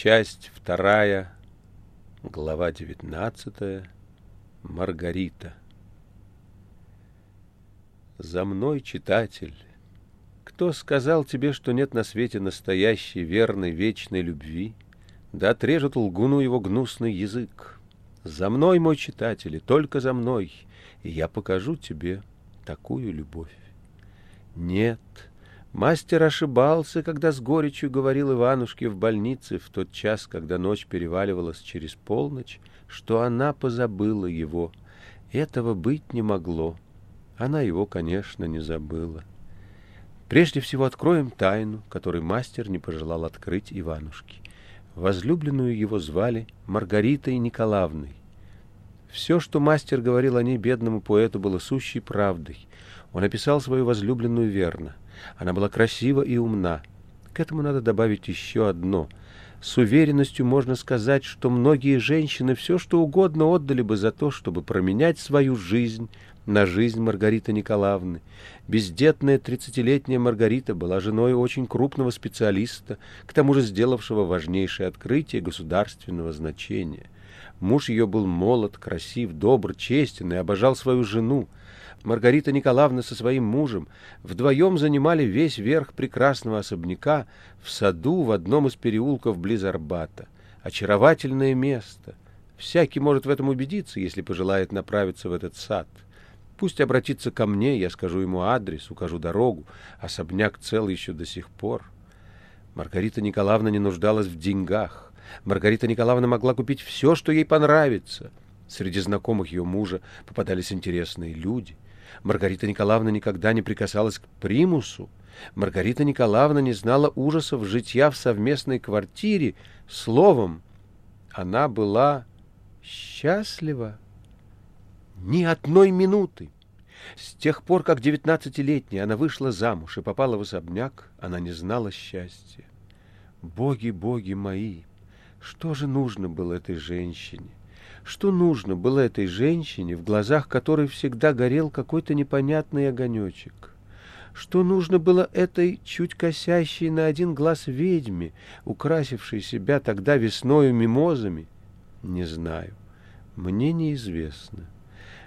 Часть вторая, глава девятнадцатая. Маргарита. За мной, читатель, кто сказал тебе, что нет на свете настоящей, верной, вечной любви? Да отрежет лгуну его гнусный язык. За мной, мой читатель, и только за мной, и я покажу тебе такую любовь. Нет, мастер ошибался, когда с горечью говорил Иванушке в больнице в тот час, когда ночь переваливалась через полночь, что она позабыла его. Этого быть не могло. Она его, конечно, не забыла. Прежде всего откроем тайну, которую мастер не пожелал открыть Иванушке. Возлюбленную его звали Маргаритой Николаевной. Все, что мастер говорил о ней бедному поэту, было сущей правдой. Он описал свою возлюбленную верно. Она была красива и умна. К этому надо добавить еще одно. С уверенностью можно сказать, что многие женщины все что угодно отдали бы за то, чтобы променять свою жизнь на жизнь Маргариты Николаевны. Бездетная тридцатилетняя Маргарита была женой очень крупного специалиста, к тому же сделавшего важнейшее открытие государственного значения. Муж ее был молод, красив, добр, честен и обожал свою жену. Маргарита Николаевна со своим мужем вдвоем занимали весь верх прекрасного особняка в саду в одном из переулков близ Арбата. Очаровательное место. Всякий может в этом убедиться, если пожелает направиться в этот сад. Пусть обратится ко мне, я скажу ему адрес, укажу дорогу. Особняк цел еще до сих пор. Маргарита Николаевна не нуждалась в деньгах. Маргарита Николаевна могла купить все, что ей понравится. Среди знакомых ее мужа попадались интересные люди — Маргарита Николаевна никогда не прикасалась к примусу. Маргарита Николаевна не знала ужасов житья в совместной квартире. Словом, она была счастлива ни одной минуты. С тех пор, как девятнадцатилетняя она вышла замуж и попала в особняк, она не знала счастья. Боги, боги мои, что же нужно было этой женщине? Что нужно было этой женщине, в глазах которой всегда горел какой-то непонятный огонечек? Что нужно было этой чуть косящей на один глаз ведьме, украсившей себя тогда весною мимозами? Не знаю. Мне неизвестно.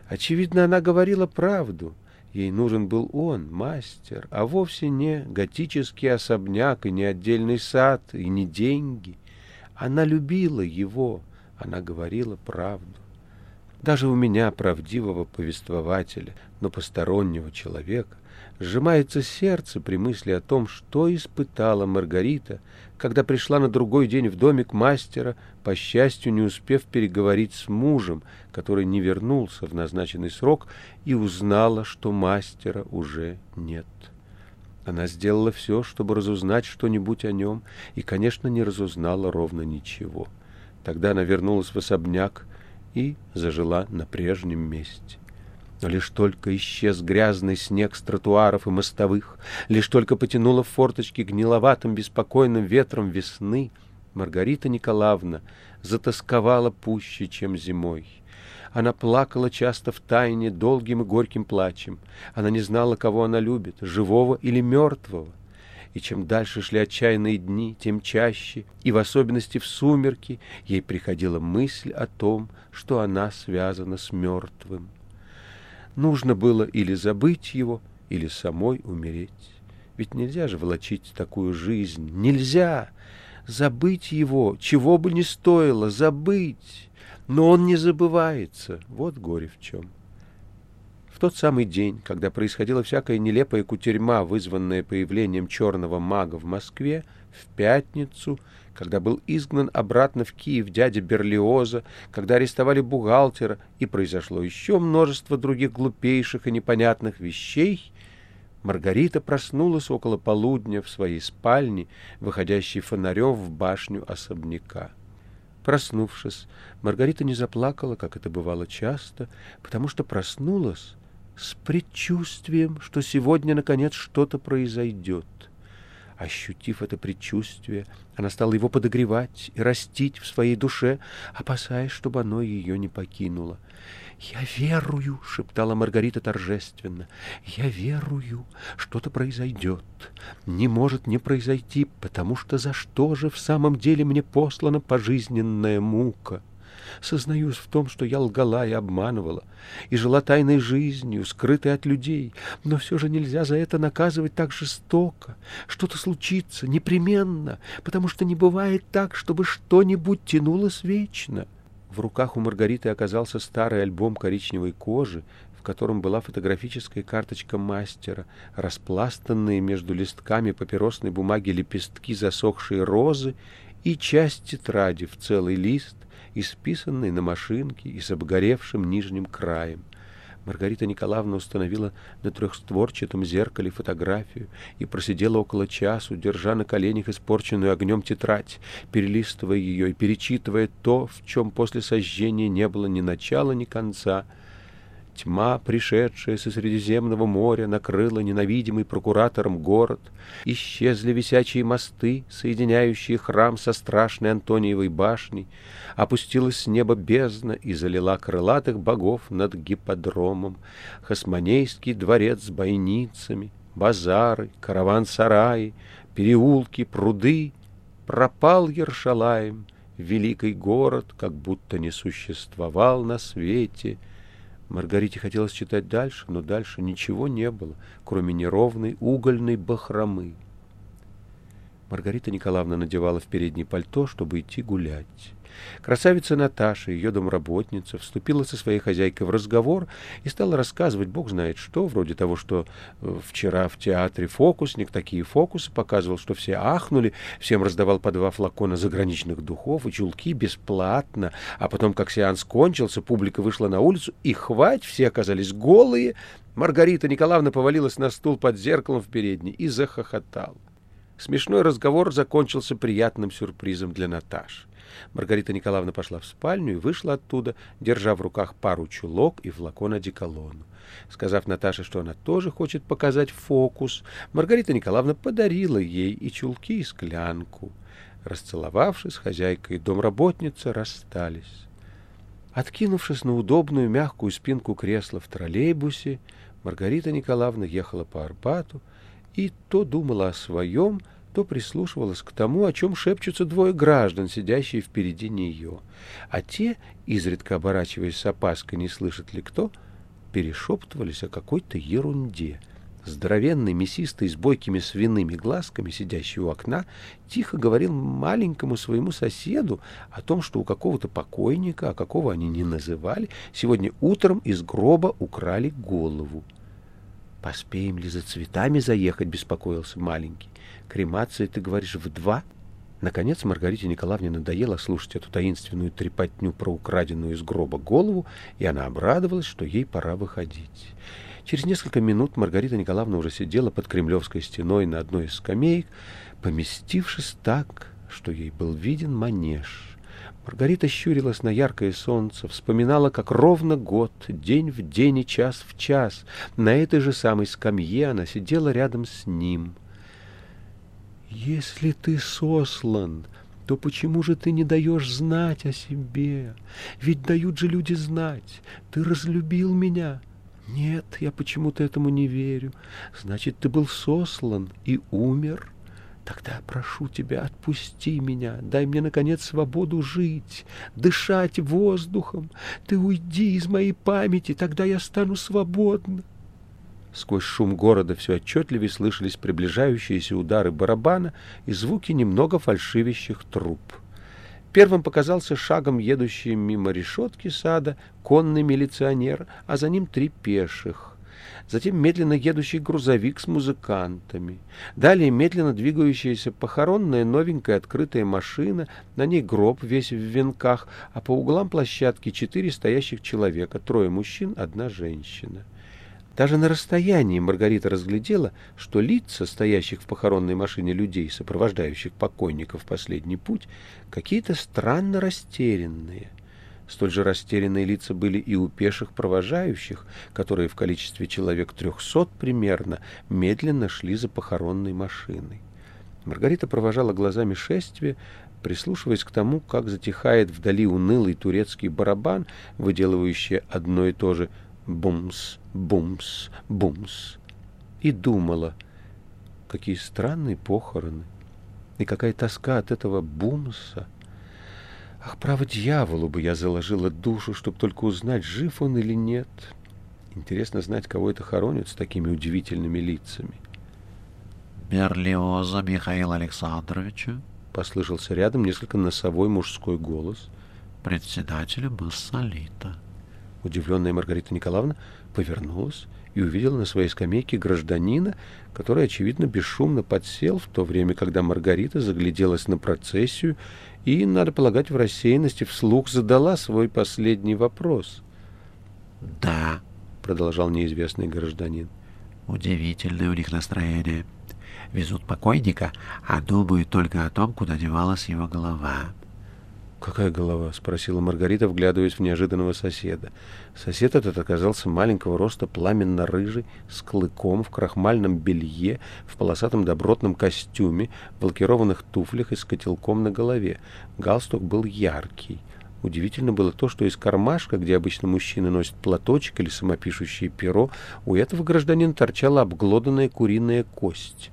Очевидно, она говорила правду. Ей нужен был он, мастер, а вовсе не готический особняк, и не отдельный сад, и не деньги. Она любила его, она говорила правду. Даже у меня, правдивого повествователя, но постороннего человека, сжимается сердце при мысли о том, что испытала Маргарита, когда пришла на другой день в домик мастера, по счастью, не успев переговорить с мужем, который не вернулся в назначенный срок, и узнала, что мастера уже нет. Она сделала все, чтобы разузнать что-нибудь о нем, и, конечно, не разузнала ровно ничего. Тогда она вернулась в особняк и зажила на прежнем месте. Но лишь только исчез грязный снег с тротуаров и мостовых, лишь только потянула в форточки гниловатым беспокойным ветром весны, Маргарита Николаевна затасковала пуще, чем зимой. Она плакала часто в тайне долгим и горьким плачем. Она не знала, кого она любит, живого или мертвого и чем дальше шли отчаянные дни, тем чаще, и в особенности в сумерки, ей приходила мысль о том, что она связана с мертвым. Нужно было или забыть его, или самой умереть. Ведь нельзя же волочить такую жизнь. Нельзя! Забыть его, чего бы ни стоило, забыть. Но он не забывается. Вот горе в чем тот самый день, когда происходила всякая нелепая кутерьма, вызванная появлением черного мага в Москве, в пятницу, когда был изгнан обратно в Киев дядя Берлиоза, когда арестовали бухгалтера, и произошло еще множество других глупейших и непонятных вещей, Маргарита проснулась около полудня в своей спальне, выходящей фонарем в башню особняка. Проснувшись, Маргарита не заплакала, как это бывало часто, потому что проснулась с предчувствием, что сегодня, наконец, что-то произойдет. Ощутив это предчувствие, она стала его подогревать и растить в своей душе, опасаясь, чтобы оно ее не покинуло. «Я верую», — шептала Маргарита торжественно, — «я верую, что-то произойдет. Не может не произойти, потому что за что же в самом деле мне послана пожизненная мука?» Сознаюсь в том, что я лгала и обманывала, и жила тайной жизнью, скрытой от людей, но все же нельзя за это наказывать так жестоко. Что-то случится, непременно, потому что не бывает так, чтобы что-нибудь тянулось вечно. В руках у Маргариты оказался старый альбом коричневой кожи, в котором была фотографическая карточка мастера, распластанные между листками папиросной бумаги лепестки засохшей розы и часть тетради в целый лист, исписанный на машинке и с обгоревшим нижним краем. Маргарита Николаевна установила на трехстворчатом зеркале фотографию и просидела около часу, держа на коленях испорченную огнем тетрадь, перелистывая ее и перечитывая то, в чем после сожжения не было ни начала, ни конца — Тьма, пришедшая со Средиземного моря, накрыла ненавидимый прокуратором город. Исчезли висячие мосты, соединяющие храм со страшной Антониевой башней. Опустилась с неба бездна и залила крылатых богов над гипподромом. Хасмонейский дворец с бойницами, базары, караван-сараи, переулки, пруды. Пропал Ершалаем, великий город, как будто не существовал на свете — Маргарите хотелось читать дальше, но дальше ничего не было, кроме неровной угольной бахромы. Маргарита Николаевна надевала в переднее пальто, чтобы идти гулять. Красавица Наташа, ее домработница, вступила со своей хозяйкой в разговор и стала рассказывать, бог знает что, вроде того, что э, вчера в театре фокусник такие фокусы показывал, что все ахнули, всем раздавал по два флакона заграничных духов и чулки бесплатно, а потом, как сеанс кончился, публика вышла на улицу, и хвать, все оказались голые. Маргарита Николаевна повалилась на стул под зеркалом в передней и захохотала. Смешной разговор закончился приятным сюрпризом для Наташи. Маргарита Николаевна пошла в спальню и вышла оттуда, держа в руках пару чулок и флакон одеколону. Сказав Наташе, что она тоже хочет показать фокус, Маргарита Николаевна подарила ей и чулки, и склянку. Расцеловавшись, хозяйка и домработница расстались. Откинувшись на удобную мягкую спинку кресла в троллейбусе, Маргарита Николаевна ехала по Арбату и то думала о своем, то прислушивалась к тому, о чем шепчутся двое граждан, сидящие впереди нее. А те, изредка оборачиваясь с опаской, не слышит ли кто, перешептывались о какой-то ерунде. Здоровенный, мясистый, с бойкими свиными глазками, сидящий у окна, тихо говорил маленькому своему соседу о том, что у какого-то покойника, а какого они не называли, сегодня утром из гроба украли голову. «Поспеем ли за цветами заехать?» — беспокоился маленький. Кремация, ты говоришь, в два? Наконец Маргарите Николаевне надоело слушать эту таинственную трепотню про украденную из гроба голову, и она обрадовалась, что ей пора выходить. Через несколько минут Маргарита Николаевна уже сидела под Кремлевской стеной на одной из скамеек, поместившись так, что ей был виден манеж. Маргарита щурилась на яркое солнце, вспоминала, как ровно год, день в день и час в час, на этой же самой скамье она сидела рядом с ним — если ты сослан, то почему же ты не даешь знать о себе? Ведь дают же люди знать. Ты разлюбил меня. Нет, я почему-то этому не верю. Значит, ты был сослан и умер. Тогда прошу тебя, отпусти меня, дай мне, наконец, свободу жить, дышать воздухом. Ты уйди из моей памяти, тогда я стану свободна. Сквозь шум города все отчетливее слышались приближающиеся удары барабана и звуки немного фальшивящих труб. Первым показался шагом едущий мимо решетки сада конный милиционер, а за ним три пеших. Затем медленно едущий грузовик с музыкантами. Далее медленно двигающаяся похоронная новенькая открытая машина, на ней гроб весь в венках, а по углам площадки четыре стоящих человека, трое мужчин, одна женщина. Даже на расстоянии Маргарита разглядела, что лица, стоящих в похоронной машине людей, сопровождающих покойников в последний путь, какие-то странно растерянные. Столь же растерянные лица были и у пеших провожающих, которые в количестве человек трехсот примерно медленно шли за похоронной машиной. Маргарита провожала глазами шествие, прислушиваясь к тому, как затихает вдали унылый турецкий барабан, выделывающий одно и то же «бумс, бумс, бумс», и думала, какие странные похороны, и какая тоска от этого бумса. Ах, право дьяволу бы я заложила душу, чтобы только узнать, жив он или нет. Интересно знать, кого это хоронят с такими удивительными лицами. Берлиоза Михаила Александровича, — послышался рядом несколько носовой мужской голос. председателя Массолита. Удивленная Маргарита Николаевна повернулась и увидела на своей скамейке гражданина, который, очевидно, бесшумно подсел в то время, когда Маргарита загляделась на процессию и, надо полагать, в рассеянности вслух задала свой последний вопрос. «Да», — продолжал неизвестный гражданин. «Удивительное у них настроение. Везут покойника, а думают только о том, куда девалась его голова». «Какая голова?» — спросила Маргарита, вглядываясь в неожиданного соседа. Сосед этот оказался маленького роста, пламенно-рыжий, с клыком, в крахмальном белье, в полосатом добротном костюме, в лакированных туфлях и с котелком на голове. Галстук был яркий. Удивительно было то, что из кармашка, где обычно мужчины носят платочек или самопишущее перо, у этого гражданина торчала обглоданная куриная кость.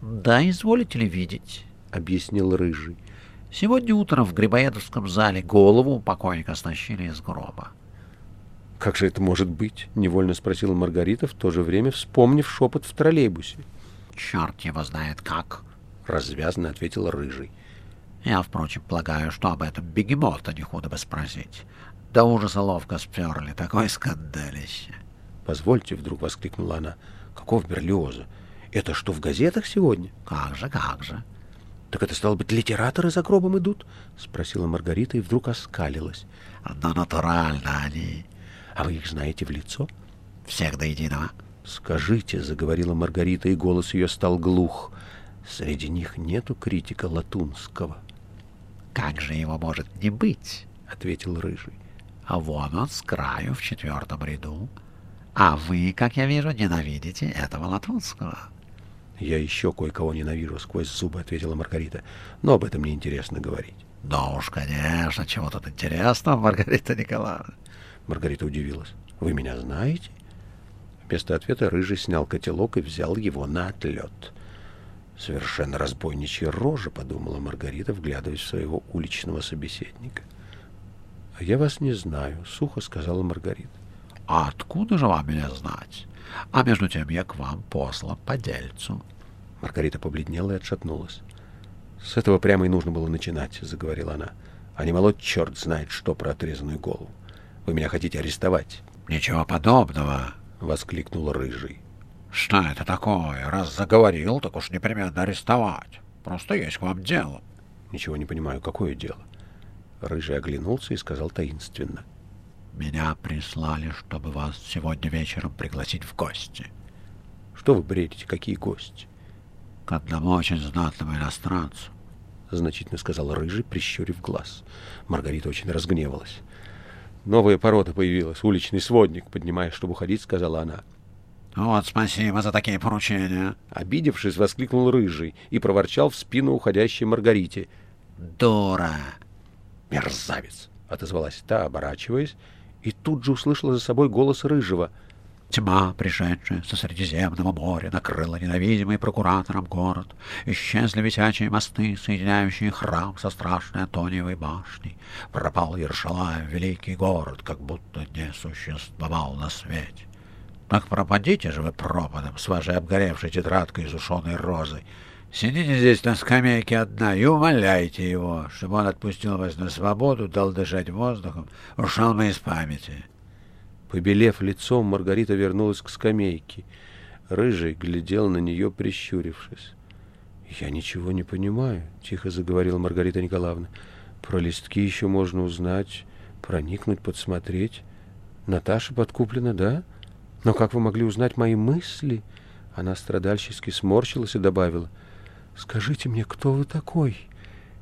«Да, изволите ли видеть?» — объяснил Рыжий. Сегодня утром в Грибоедовском зале голову покойника стащили из гроба. «Как же это может быть?» — невольно спросила Маргарита, в то же время вспомнив шепот в троллейбусе. «Черт его знает как!» — развязно ответил Рыжий. «Я, впрочем, полагаю, что об этом бегемота не худо бы спросить. Да ужаса ловко сперли, такое скандалище!» «Позвольте», — вдруг воскликнула она, — «каков Берлиоза? Это что, в газетах сегодня?» «Как же, как же!» «Так это, стало быть, литераторы за гробом идут?» — спросила Маргарита и вдруг оскалилась. «Да натурально они!» «А вы их знаете в лицо?» «Всех до единого». «Скажите», — заговорила Маргарита, и голос ее стал глух, — «среди них нету критика Латунского». «Как же его может не быть?» — ответил Рыжий. «А вон он с краю в четвертом ряду. А вы, как я вижу, ненавидите этого Латунского». «Я еще кое-кого ненавижу», — сквозь зубы ответила Маргарита. «Но об этом не интересно говорить». «Да уж, конечно, чего тут интересного, Маргарита Николаевна?» Маргарита удивилась. «Вы меня знаете?» Вместо ответа Рыжий снял котелок и взял его на отлет. «Совершенно разбойничья рожа», — подумала Маргарита, вглядываясь в своего уличного собеседника. «А я вас не знаю», — сухо сказала Маргарита. «А откуда же вам меня знать? А между тем я к вам послан по дельцу». Маргарита побледнела и отшатнулась. «С этого прямо и нужно было начинать», — заговорила она. «А не молоть черт знает что про отрезанную голову. Вы меня хотите арестовать?» «Ничего подобного», — воскликнул Рыжий. «Что это такое? Раз заговорил, так уж непременно арестовать. Просто есть к вам дело». «Ничего не понимаю, какое дело?» Рыжий оглянулся и сказал таинственно. «Меня прислали, чтобы вас сегодня вечером пригласить в гости». «Что вы бредите? Какие гости?» «К одному очень знатному иностранцу». — значительно сказал Рыжий, прищурив глаз. Маргарита очень разгневалась. «Новая порода появилась, уличный сводник», — поднимаясь, чтобы уходить, сказала она. «Вот спасибо за такие поручения!» Обидевшись, воскликнул Рыжий и проворчал в спину уходящей Маргарите. «Дура!» «Мерзавец!» — отозвалась та, оборачиваясь, и тут же услышала за собой голос Рыжего. Тьма, пришедшая со Средиземного моря, накрыла ненавидимый прокуратором город. Исчезли висячие мосты, соединяющие храм со страшной Антониевой башней. Пропал Ершалаем, великий город, как будто не существовал на свете. Так пропадите же вы пропадом с вашей обгоревшей тетрадкой из ушеной розы. Сидите здесь на скамейке одна и умоляйте его, чтобы он отпустил вас на свободу, дал дышать воздухом, ушел мы из памяти. Побелев лицом, Маргарита вернулась к скамейке. Рыжий глядел на нее, прищурившись. «Я ничего не понимаю», — тихо заговорила Маргарита Николаевна. «Про листки еще можно узнать, проникнуть, подсмотреть. Наташа подкуплена, да? Но как вы могли узнать мои мысли?» Она страдальчески сморщилась и добавила. «Скажите мне, кто вы такой?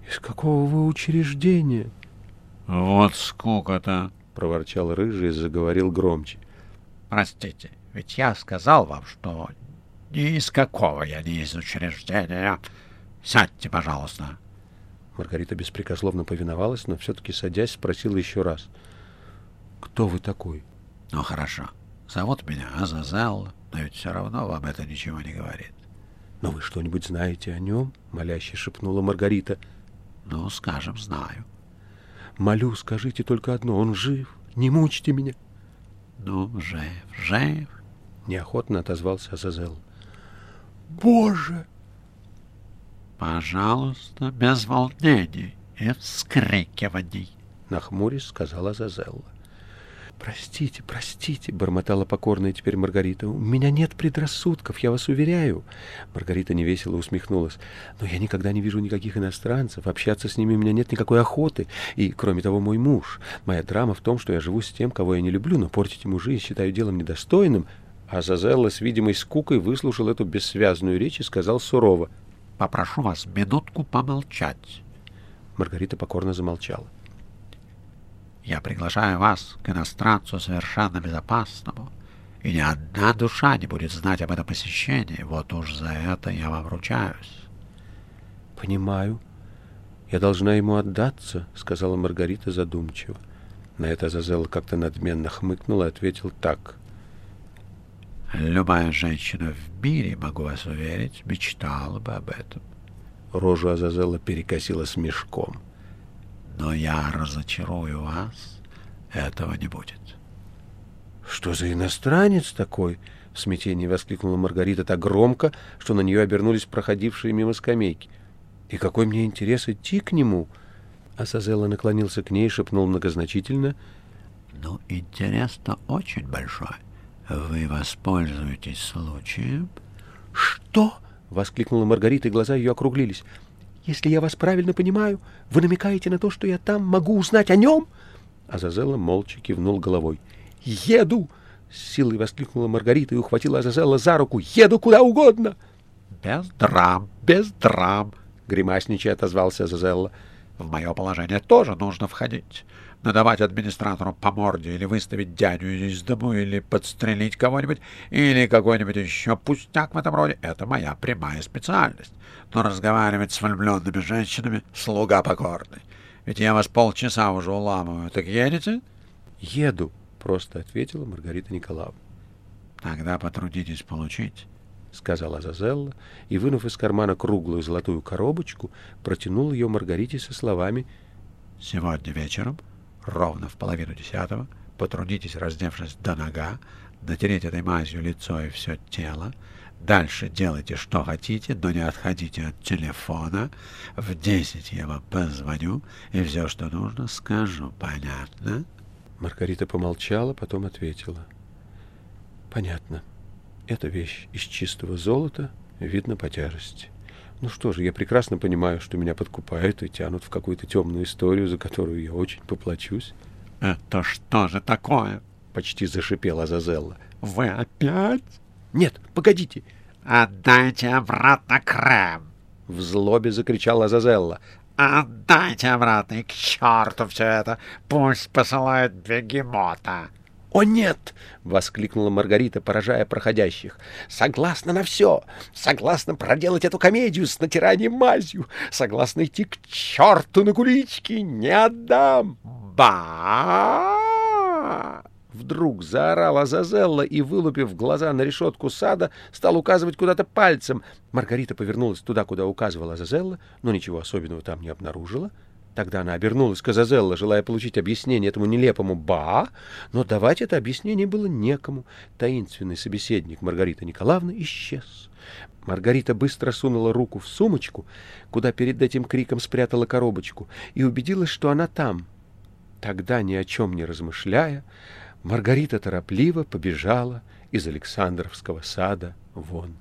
Из какого вы учреждения?» «Вот скука-то!» проворчал рыжий и заговорил громче. Простите, ведь я сказал вам, что ни из какого я не из учреждения. Сядьте, пожалуйста. Маргарита беспрекословно повиновалась, но все-таки, садясь, спросила еще раз. «Кто вы такой?» «Ну, хорошо. Зовут меня Азазел, но ведь все равно вам это ничего не говорит». «Но вы что-нибудь знаете о нем?» — моляще шепнула Маргарита. «Ну, скажем, знаю». «Молю, скажите только одно. Он жив. Не мучьте меня». «Ну, жив, жив», — неохотно отозвался Азазел. «Боже!» «Пожалуйста, без волнений и вскрикиваний», — нахмурясь сказала Азазелла. «Простите, простите», — бормотала покорная теперь Маргарита. «У меня нет предрассудков, я вас уверяю». Маргарита невесело усмехнулась. «Но я никогда не вижу никаких иностранцев. Общаться с ними у меня нет никакой охоты. И, кроме того, мой муж. Моя драма в том, что я живу с тем, кого я не люблю, но портить ему жизнь считаю делом недостойным». А Зазелла с видимой скукой выслушал эту бессвязную речь и сказал сурово. «Попрошу вас минутку помолчать». Маргарита покорно замолчала. Я приглашаю вас к иностранцу совершенно безопасному, и ни одна душа не будет знать об этом посещении. Вот уж за это я вам ручаюсь. — Понимаю. Я должна ему отдаться, — сказала Маргарита задумчиво. На это Азазел как-то надменно хмыкнул и ответил так. — Любая женщина в мире, могу вас уверить, мечтала бы об этом. Рожу Азазела перекосила с мешком. Но я разочарую вас, этого не будет. Что за иностранец такой? В смятении воскликнула Маргарита так громко, что на нее обернулись проходившие мимо скамейки. И какой мне интерес идти к нему? Асазелла наклонился к ней и шепнул многозначительно. Ну, интерес-то очень большой. Вы воспользуетесь случаем? Что? — воскликнула Маргарита, и глаза ее округлились. Если я вас правильно понимаю, вы намекаете на то, что я там могу узнать о нем?» Азазелла молча кивнул головой. «Еду!» — с силой воскликнула Маргарита и ухватила Азазелла за руку. «Еду куда угодно!» «Без драм, без драм!» — гримасничая отозвался Азазелла. «В мое положение тоже нужно входить надавать администратору по морде или выставить дядю из дому, или подстрелить кого-нибудь, или какой-нибудь еще пустяк в этом роде — это моя прямая специальность. Но разговаривать с влюбленными женщинами — слуга покорный. Ведь я вас полчаса уже уламываю. Так едете? — Еду, — просто ответила Маргарита Николаевна. — Тогда потрудитесь получить, — сказала Зазелла, и, вынув из кармана круглую золотую коробочку, протянул ее Маргарите со словами «Сегодня вечером ровно в половину десятого, потрудитесь, раздевшись до нога, натереть этой мазью лицо и все тело, Дальше делайте, что хотите, но не отходите от телефона. В десять я вам позвоню и все, что нужно, скажу. Понятно?» Маргарита помолчала, потом ответила. «Понятно. Эта вещь из чистого золота, видно по тяжести. Ну что же, я прекрасно понимаю, что меня подкупают и тянут в какую-то темную историю, за которую я очень поплачусь. — Это что же такое? — почти зашипела Зазелла. — Вы опять? — Нет, погодите. — Отдайте обратно крем! — в злобе закричала Зазелла. — Отдайте обратно, и к черту все это! Пусть посылают бегемота! «О, нет!» — воскликнула Маргарита, поражая проходящих. «Согласна на все! Согласна проделать эту комедию с натиранием мазью! Согласна идти к черту на кулички! Не отдам!» «Ба!» Вдруг заорала Азазелла и, вылупив глаза на решетку сада, стал указывать куда-то пальцем. Маргарита повернулась туда, куда указывала Азазелла, но ничего особенного там не обнаружила. Тогда она обернулась к Азазелло, желая получить объяснение этому нелепому «ба», но давать это объяснение было некому. Таинственный собеседник Маргарита Николаевна исчез. Маргарита быстро сунула руку в сумочку, куда перед этим криком спрятала коробочку, и убедилась, что она там. Тогда, ни о чем не размышляя, Маргарита торопливо побежала из Александровского сада вон.